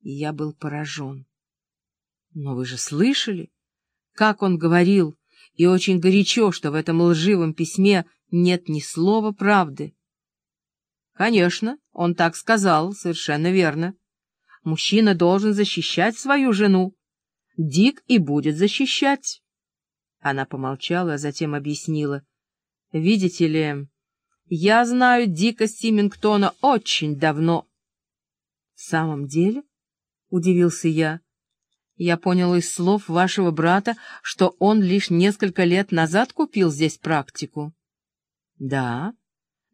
и я был поражен. Но вы же слышали, как он говорил, и очень горячо, что в этом лживом письме нет ни слова правды. Конечно, он так сказал, совершенно верно. Мужчина должен защищать свою жену. Дик и будет защищать. Она помолчала, а затем объяснила. Видите ли, я знаю Дика Симингтона очень давно. — В самом деле? — удивился я. Я понял из слов вашего брата, что он лишь несколько лет назад купил здесь практику. — Да,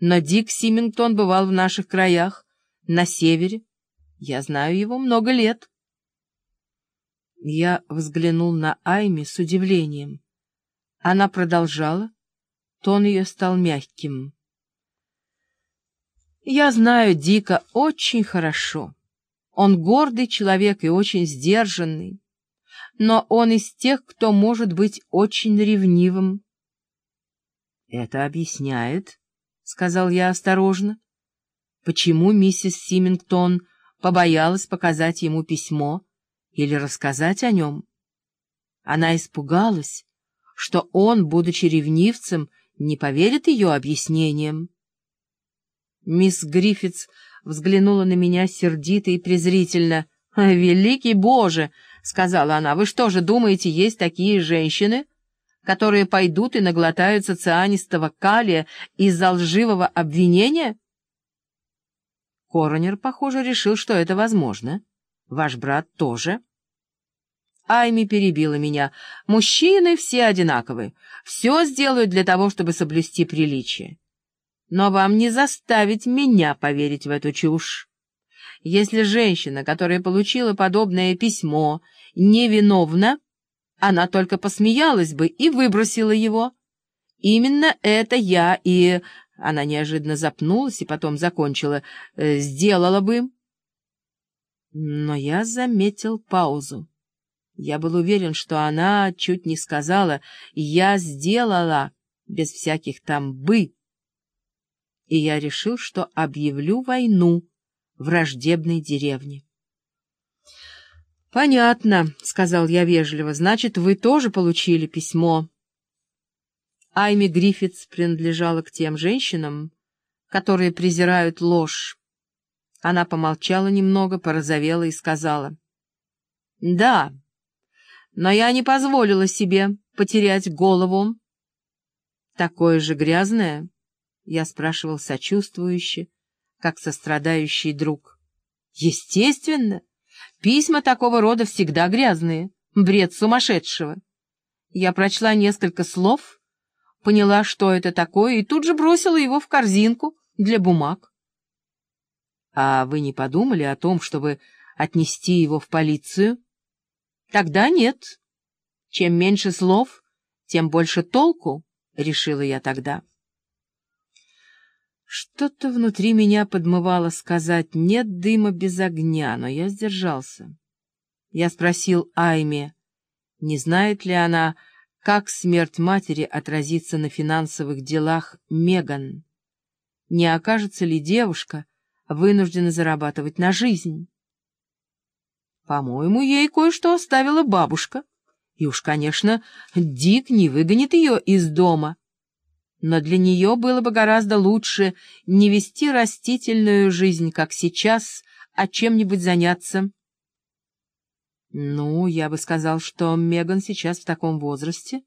но Дик Симингтон бывал в наших краях, на севере. Я знаю его много лет. Я взглянул на Айми с удивлением. Она продолжала. Тон ее стал мягким. Я знаю Дика очень хорошо. Он гордый человек и очень сдержанный, но он из тех, кто может быть очень ревнивым. — Это объясняет, — сказал я осторожно, — почему миссис Симингтон побоялась показать ему письмо или рассказать о нем. Она испугалась, что он, будучи ревнивцем, не поверит ее объяснениям. Мисс Гриффитс взглянула на меня сердито и презрительно. «Великий Боже!» — сказала она. «Вы что же думаете, есть такие женщины, которые пойдут и наглотаются цианистого калия из-за лживого обвинения?» Коронер, похоже, решил, что это возможно. Ваш брат тоже. Айми перебила меня. Мужчины все одинаковы. Все сделают для того, чтобы соблюсти приличие. Но вам не заставить меня поверить в эту чушь. Если женщина, которая получила подобное письмо, невиновна, она только посмеялась бы и выбросила его. Именно это я и... Она неожиданно запнулась и потом закончила. «Э, «Сделала бы». Но я заметил паузу. Я был уверен, что она чуть не сказала «я сделала» без всяких там «бы» и я решил, что объявлю войну враждебной деревне. «Понятно», — сказал я вежливо, — «значит, вы тоже получили письмо». Айми Гриффитс принадлежала к тем женщинам, которые презирают ложь. Она помолчала немного, порозовела и сказала. «Да, но я не позволила себе потерять голову. Такое же грязное» Я спрашивал сочувствующе, как сострадающий друг. Естественно, письма такого рода всегда грязные, бред сумасшедшего. Я прочла несколько слов, поняла, что это такое, и тут же бросила его в корзинку для бумаг. А вы не подумали о том, чтобы отнести его в полицию? Тогда нет. Чем меньше слов, тем больше толку, решила я тогда. Что-то внутри меня подмывало сказать «нет дыма без огня», но я сдержался. Я спросил Айме, не знает ли она, как смерть матери отразится на финансовых делах Меган. Не окажется ли девушка вынуждена зарабатывать на жизнь? По-моему, ей кое-что оставила бабушка. И уж, конечно, Дик не выгонит ее из дома но для нее было бы гораздо лучше не вести растительную жизнь, как сейчас, а чем-нибудь заняться. Ну, я бы сказал, что Меган сейчас в таком возрасте,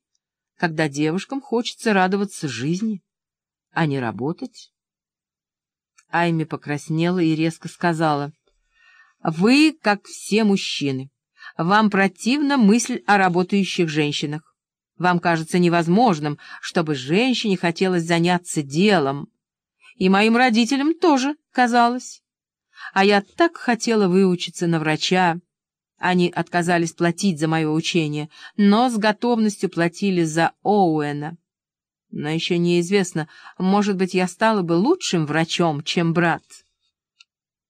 когда девушкам хочется радоваться жизни, а не работать. Айми покраснела и резко сказала, «Вы, как все мужчины, вам противна мысль о работающих женщинах. Вам кажется невозможным, чтобы женщине хотелось заняться делом. И моим родителям тоже казалось. А я так хотела выучиться на врача. Они отказались платить за мое учение, но с готовностью платили за Оуэна. Но еще неизвестно, может быть, я стала бы лучшим врачом, чем брат.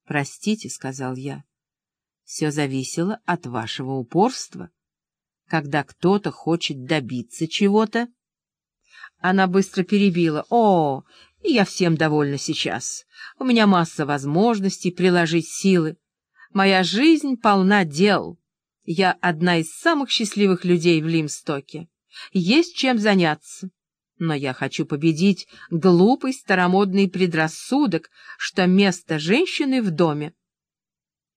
«Простите», — сказал я, — «все зависело от вашего упорства» когда кто-то хочет добиться чего-то. Она быстро перебила. «О, я всем довольна сейчас. У меня масса возможностей приложить силы. Моя жизнь полна дел. Я одна из самых счастливых людей в Лимстоке. Есть чем заняться. Но я хочу победить глупый старомодный предрассудок, что место женщины в доме